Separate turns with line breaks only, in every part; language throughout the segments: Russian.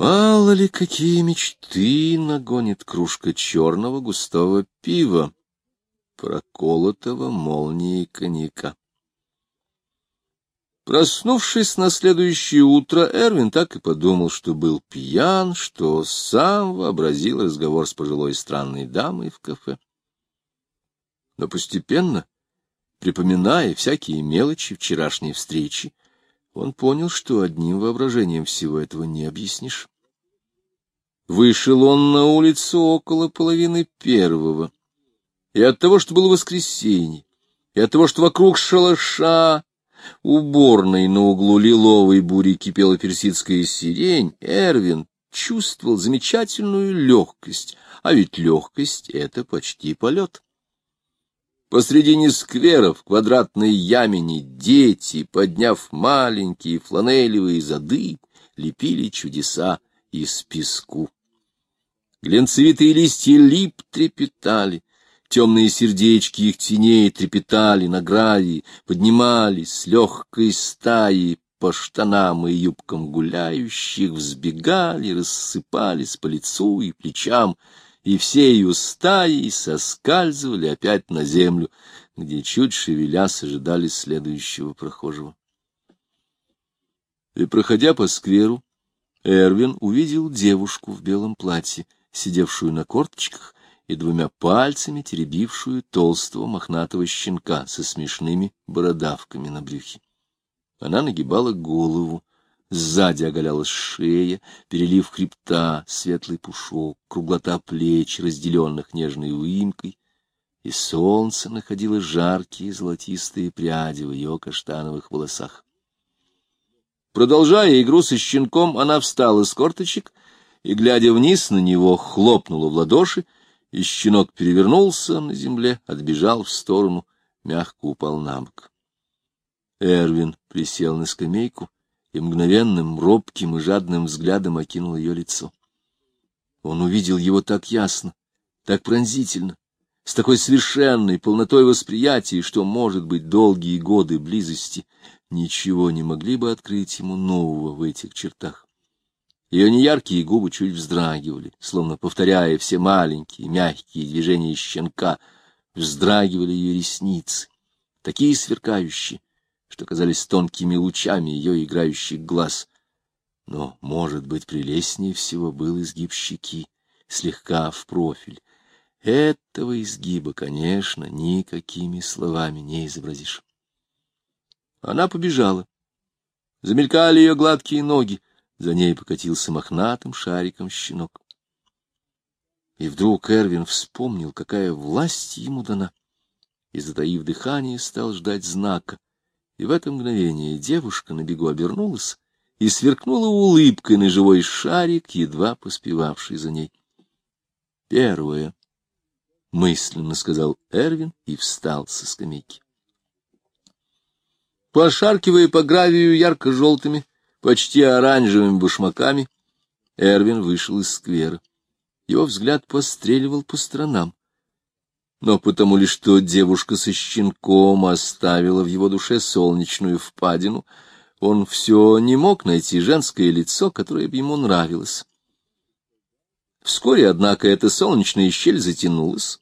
Мало ли какие мечты нагонит кружка черного густого пива, проколотого молнией коньяка. Проснувшись на следующее утро, Эрвин так и подумал, что был пьян, что сам вообразил разговор с пожилой странной дамой в кафе. Но постепенно, припоминая всякие мелочи вчерашней встречи, он понял, что одним воображением всего этого не объяснишь. Вышел он на улицу около половины первого, и от того, что было воскресенье, и от того, что вокруг шалаша уборной на углу лиловой бури кипела персидская сирень, Эрвин чувствовал замечательную легкость, а ведь легкость — это почти полет. Посредине сквера в квадратной ямине дети, подняв маленькие фланелевые зады, лепили чудеса из песку. Глянцевитые листья лип трепетали, темные сердечки их теней трепетали на гравии, поднимались с легкой стаи по штанам и юбкам гуляющих, взбегали, рассыпались по лицу и плечам, и всею стаей соскальзывали опять на землю, где, чуть шевелясь, ожидали следующего прохожего. И, проходя по скверу, Эрвин увидел девушку в белом платье, сидевшую на корточках и двумя пальцами теребившую толстого мохнатого щенка со смешными бородавками на брюхе. Она нагибала голову, Сзади оголялась шея, перелив хребта, светлый пушок, круглота плеч, разделенных нежной уимкой, и солнце находило жаркие золотистые пряди в ее каштановых волосах. Продолжая игру со щенком, она встала с корточек и, глядя вниз на него, хлопнула в ладоши, и щенок перевернулся на земле, отбежал в сторону, мягко упал на бок. Эрвин присел на скамейку, и мгновенным, робким и жадным взглядом окинул ее лицо. Он увидел его так ясно, так пронзительно, с такой совершенной полнотой восприятия, что, может быть, долгие годы близости ничего не могли бы открыть ему нового в этих чертах. Ее неяркие губы чуть вздрагивали, словно повторяя все маленькие, мягкие движения щенка, вздрагивали ее ресницы, такие сверкающие, что казались тонкими лучами ее играющих глаз. Но, может быть, прелестнее всего был изгиб щеки, слегка в профиль. Этого изгиба, конечно, никакими словами не изобразишь. Она побежала. Замелькали ее гладкие ноги, за ней покатился мохнатым шариком щенок. И вдруг Эрвин вспомнил, какая власть ему дана, и, затаив дыхание, стал ждать знака — и в это мгновение девушка на бегу обернулась и сверкнула улыбкой на живой шарик, едва поспевавший за ней. Первое, — мысленно сказал Эрвин и встал со скамейки. Пошаркивая по гравию ярко-желтыми, почти оранжевыми башмаками, Эрвин вышел из сквера. Его взгляд постреливал по сторонам но потому лишь что девушка со щенком оставила в его душе солнечную впадину, он все не мог найти женское лицо, которое бы ему нравилось. Вскоре, однако, эта солнечная щель затянулась,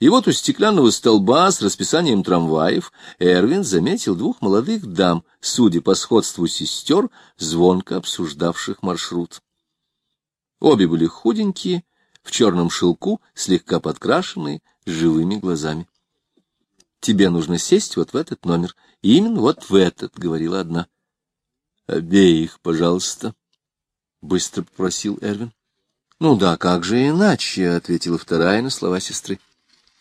и вот у стеклянного столба с расписанием трамваев Эрвин заметил двух молодых дам, судя по сходству сестер, звонко обсуждавших маршрут. Обе были худенькие, в черном шелку, слегка подкрашенные, живыми глазами. — Тебе нужно сесть вот в этот номер. Именно вот в этот, — говорила одна. — Обеих, пожалуйста, — быстро попросил Эрвин. — Ну да, как же иначе, — ответила вторая на слова сестры.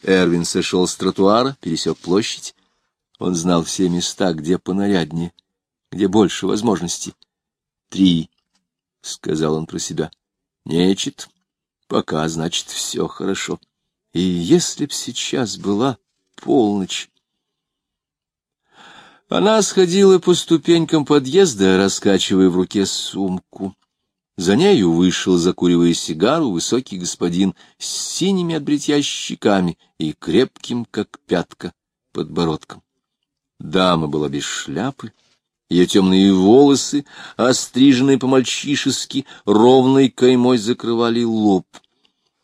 Эрвин сошел с тротуара, пересек площадь. Он знал все места, где понаряднее, где больше возможностей. — Три, — сказал он про себя. — Нечет. Пока, значит, все хорошо. — и если б сейчас была полночь... Она сходила по ступенькам подъезда, раскачивая в руке сумку. За нею вышел, закуривая сигару, высокий господин с синими от бритья щеками и крепким, как пятка, подбородком. Дама была без шляпы, Ее темные волосы, остриженные по-мальчишески, ровной каймой закрывали лоб.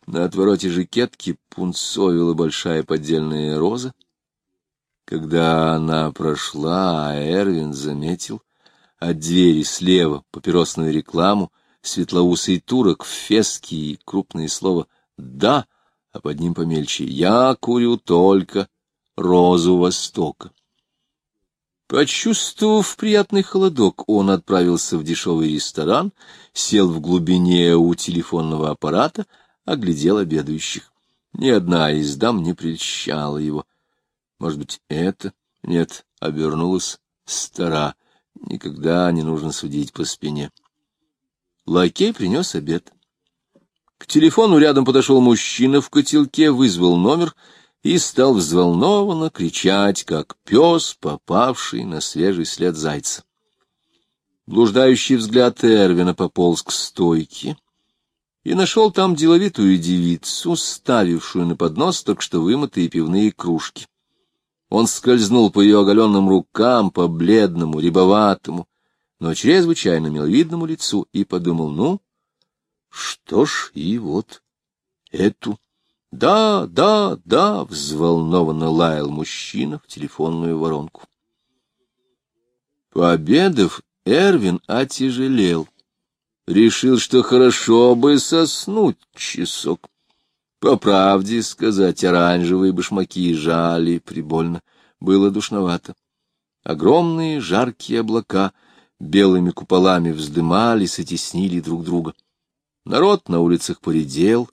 На отвороте жакетки пунцовила большая поддельная роза. Когда она прошла, Эрвин заметил от двери слева папиросную рекламу, светлоусый турок в феске и крупное слово «да», а под ним помельче «я курю только розу Востока». Почувствовав приятный холодок, он отправился в дешевый ресторан, сел в глубине у телефонного аппарата, оглядел обедающих. Ни одна из дам не прельщала его. Может быть, это? Нет, обернулась стара. Никогда не нужно судить по спине. Лакей принес обед. К телефону рядом подошел мужчина в котелке, вызвал номер — и стал взволнованно кричать, как пес, попавший на свежий след зайца. Блуждающий взгляд Эрвина пополз к стойке и нашел там деловитую девицу, ставившую на поднос только что вымытые пивные кружки. Он скользнул по ее оголенным рукам, по бледному, рябоватому, но чрезвычайно миловидному лицу и подумал, ну, что ж, и вот эту «Да, да, да!» — взволнованно лаял мужчина в телефонную воронку. Пообедав, Эрвин отяжелел. Решил, что хорошо бы соснуть часок. По правде сказать, оранжевые башмаки жали прибольно. Было душновато. Огромные жаркие облака белыми куполами вздымались и теснили друг друга. Народ на улицах поредел,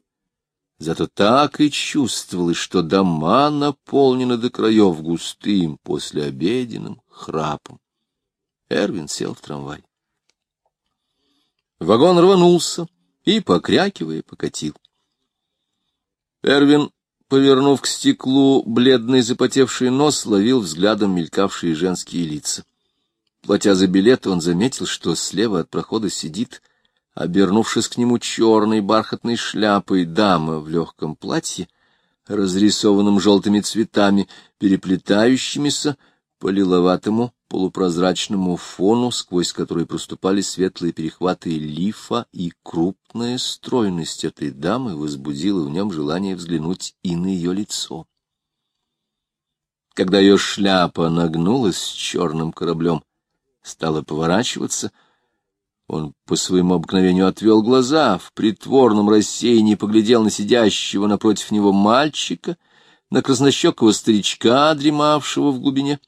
Зато так и чувствовалось, что дома наполнены до краев густым послеобеденным храпом. Эрвин сел в трамвай. Вагон рванулся и, покрякивая, покатил. Эрвин, повернув к стеклу бледный запотевший нос, ловил взглядом мелькавшие женские лица. Платя за билет, он заметил, что слева от прохода сидит обернувшись к нему черной бархатной шляпой, дама в легком платье, разрисованном желтыми цветами, переплетающимися по лиловатому полупрозрачному фону, сквозь который проступали светлые перехваты лифа, и крупная стройность этой дамы возбудила в нем желание взглянуть и на ее лицо. Когда ее шляпа нагнулась черным кораблем, стала поворачиваться — он по своему обыкновению отвел глаза, в притворном рассеянии поглядел на сидящего напротив него мальчика, на краснощекого старичка, дремавшего в глубине,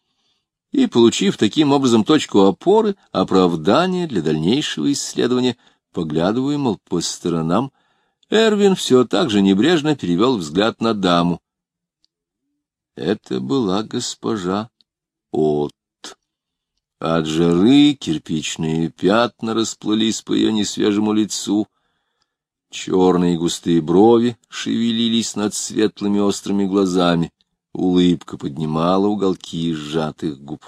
и, получив таким образом точку опоры, оправдание для дальнейшего исследования, поглядывая, мол, по сторонам, Эрвин все так же небрежно перевел взгляд на даму. Это была госпожа От. От жары кирпичные пятна расплылись по ее несвежему лицу. Черные густые брови шевелились над светлыми острыми глазами. Улыбка поднимала уголки сжатых губ.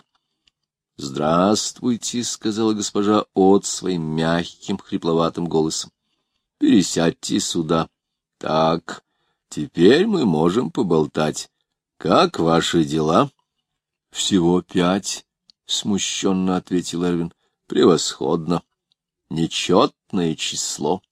— Здравствуйте, — сказала госпожа От своим мягким, хрипловатым голосом. — Пересядьте сюда. Так, теперь мы можем поболтать. Как ваши дела? — Всего пять. — смущенно ответил Эрвин. — Превосходно. Нечетное число.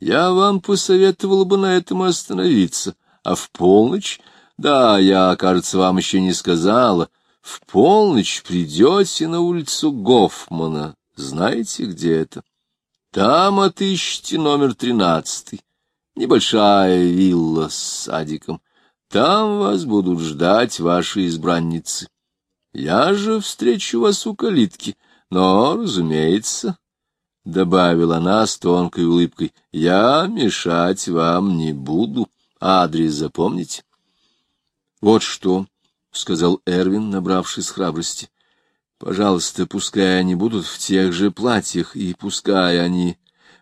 Я вам посоветовал бы на этом остановиться. А в полночь... Да, я, кажется, вам еще не сказала. В полночь придете на улицу Гофмана. Знаете, где это? Там отыщите номер тринадцатый. Небольшая вилла с садиком. Там вас будут ждать ваши избранницы. Я же встречу вас у калитки, но, разумеется, — добавила она с тонкой улыбкой, — я мешать вам не буду. Адрес запомните. — Вот что, — сказал Эрвин, набравшись храбрости. — Пожалуйста, пускай они будут в тех же платьях, и пускай они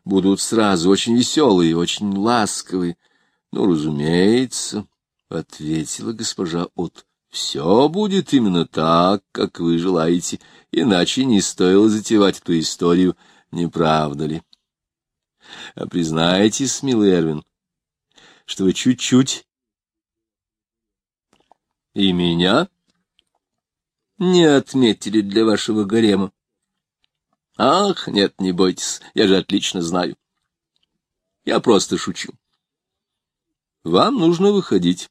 будут сразу очень веселые, очень ласковые. — Ну, разумеется, — ответила госпожа От. Все будет именно так, как вы желаете, иначе не стоило затевать эту историю, не правда ли? А признайтесь, милый Эрвин, что вы чуть-чуть и меня не отметили для вашего гарема. Ах, нет, не бойтесь, я же отлично знаю. Я просто шучу. Вам нужно выходить.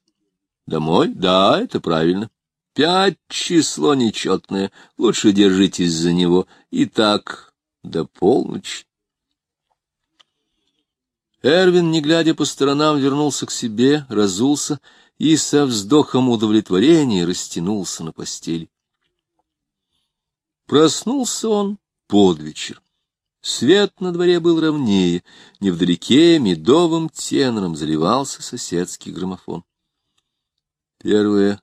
Домой? Да, это правильно. Пять число нечетное. Лучше держитесь за него. И так до полночи. Эрвин, не глядя по сторонам, вернулся к себе, разулся и со вздохом удовлетворения растянулся на постели. Проснулся он под вечер. Свет на дворе был ровнее, невдалеке медовым тенором заливался соседский граммофон. Первая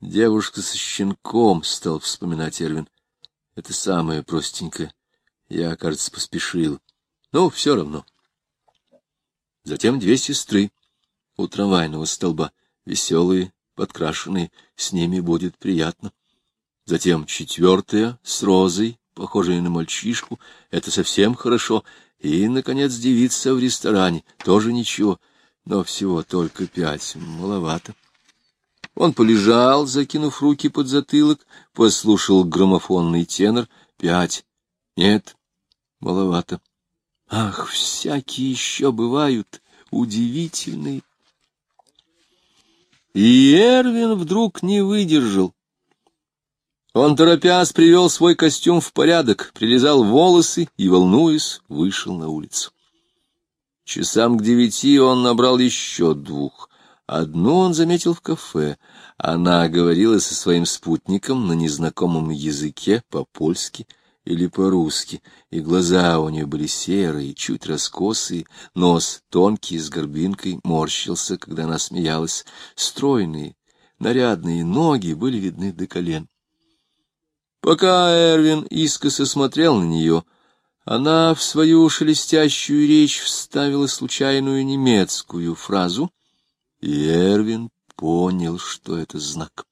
девушка со щенком, стал вспоминать Эрвин. Это самое простенькое. Я, кажется, поспешил. Но все равно. Затем две сестры у трамвайного столба, веселые, подкрашенные, с ними будет приятно. Затем четвертая с розой, похожая на мальчишку, это совсем хорошо. И, наконец, девица в ресторане, тоже ничего, но всего только пять, маловато. Он полежал, закинув руки под затылок, послушал граммофонный тенор. Пять. Нет, маловато. Ах, всякие еще бывают удивительные. И Эрвин вдруг не выдержал. Он, торопясь, привел свой костюм в порядок, прилезал волосы и, волнуясь, вышел на улицу. Часам к девяти он набрал еще двух. Одну он заметил в кафе. Она говорила со своим спутником на незнакомом языке по-польски — или по-русски, и глаза у нее были серые, чуть раскосые, нос тонкий, с горбинкой, морщился, когда она смеялась. Стройные, нарядные ноги были видны до колен. Пока Эрвин искоса смотрел на нее, она в свою шелестящую речь вставила случайную немецкую фразу, и Эрвин понял, что это знак.